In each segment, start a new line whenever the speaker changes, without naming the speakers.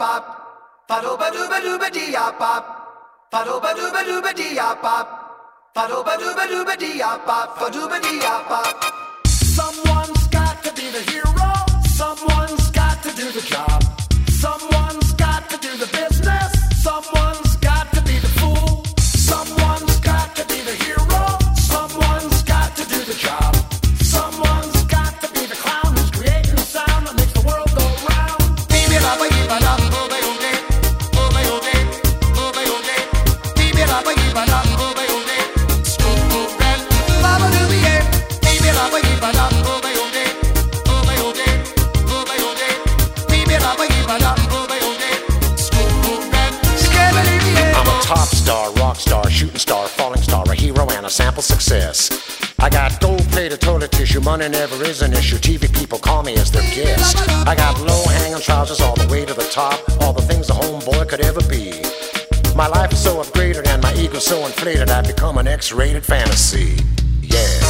pop. Fado ba doo ba doo ba dee ya pop. Fado ba doo ba doo ba dee ya pop. Fado ba doo ba doo ba dee ya pop. Fado ba dee ya pop.
Someone's got to be the hero. Someone's got to do the job. Someone's
success. I got gold plated toilet tissue, money never is an issue. TV people call me as their guest. I got low hanging trousers all the way to the top, all the things a homeboy could ever be. My life is so upgraded and my ego so inflated, I've become an X rated fantasy. Yeah.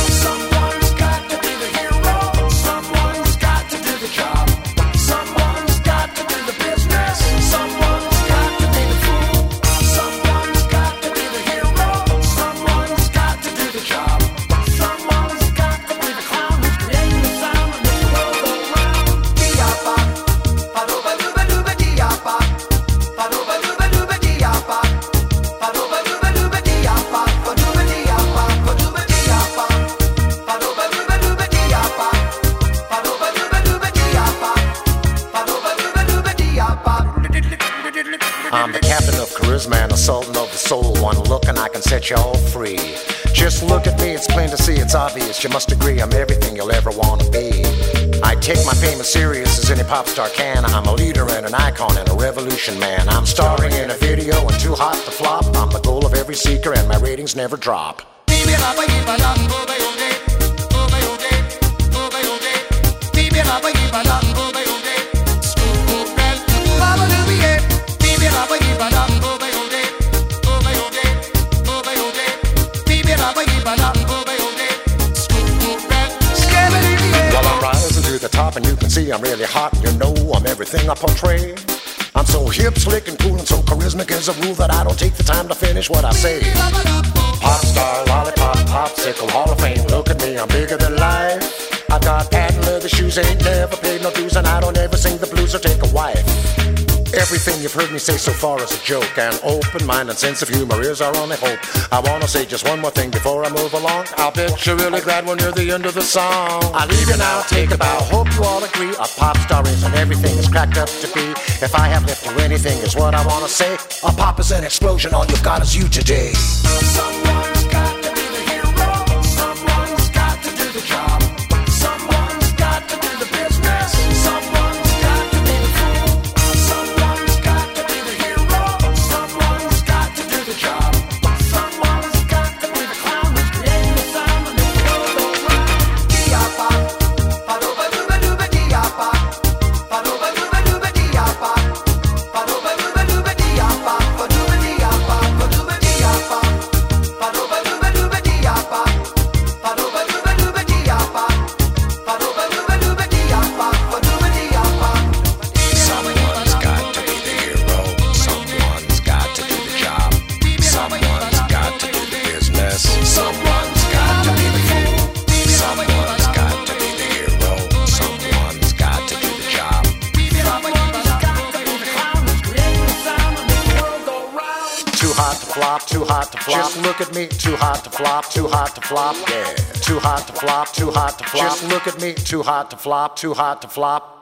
I'm the captain of charisma and the sultan of the soul. One look and I can set you all free. Just look at me, it's plain to see, it's obvious. You must agree I'm everything you'll ever want to be. I take my fame as serious as any pop star can. I'm a leader and an icon and a revolution man. I'm starring in a video and too hot to flop. I'm the goal of every seeker and my ratings never drop. Top and you can see I'm really hot and you know I'm everything I portray. I'm so hip, slick, and cool and so charismatic as a rule that I don't take the time to finish what I say. Pop star, lollipop, popsicle, hall of fame. Look at me, I'm bigger than life. I got patent leather shoes, ain't never paid no dues, and I don't ever sing the blues or take a wife. Everything you've heard me say so far is a joke. An open mind and sense of humor is our only hope. I wanna say just one more thing before I move along. I'll bet you're really glad when you're the end of the song. I leave you now, take a bow. Hope you all agree. A pop star isn't everything is cracked up to be. If I have left you anything, is what I wanna say. A pop is an explosion. All you've got is you today. Flop, too hot to flop. Just look at me, too hot to flop, too hot to flop. Yeah. Too hot to flop, too hot to flop. Just look at me, too hot to flop, too hot to flop.